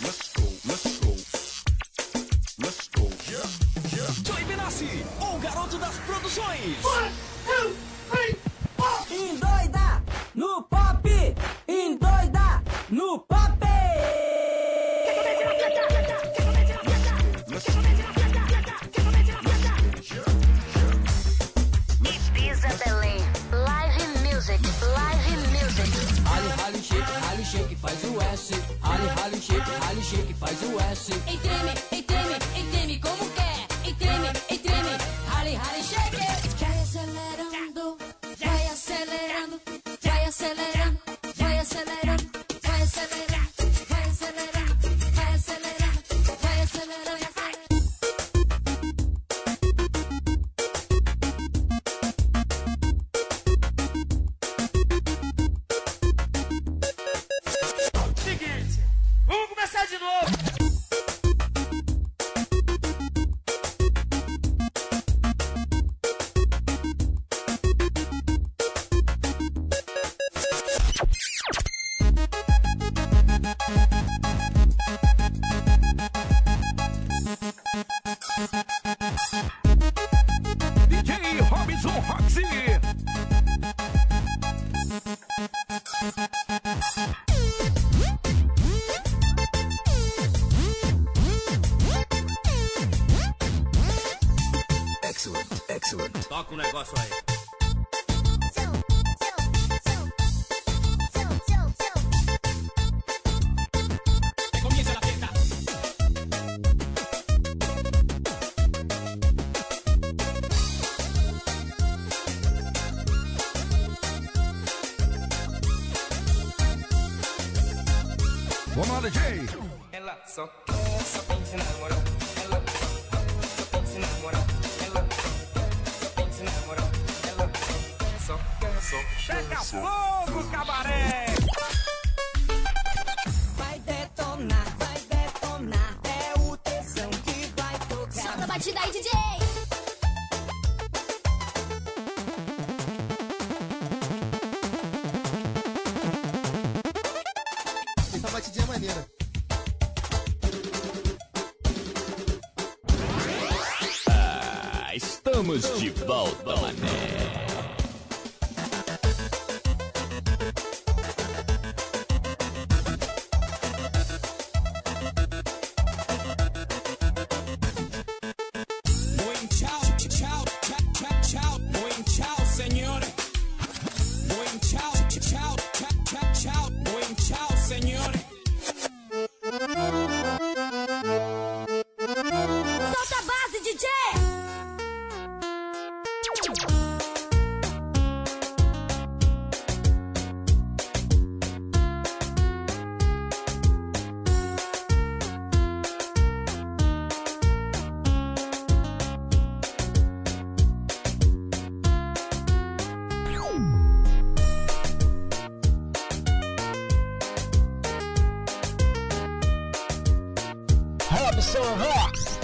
Let's go, let's go. Let's go. Joey Benassi, o garoto das produções. Endoida shake, rally, shake, faz o S. Ei treme, ei treme, ei treme como quer. Ei treme, ei treme, rally, rally, shake it. Vai acelerando, vai acelerando, vai acelerando, DJ Robinson Roxy. Excellent, excellent. Toca um negócio aí. Vamos lá, DJ. Ela só quer, só pensa em namorar. Ela só quer, só pensa em namorar. Ela só pensa em namorar. Ela só quer, só Pega fogo, cabaré. Vai detonar, vai detonar. É o tesão que vai tocar. Solta a batida aí, DJ. Batidinha é maneira. Ah, estamos de volta, mané. so hot.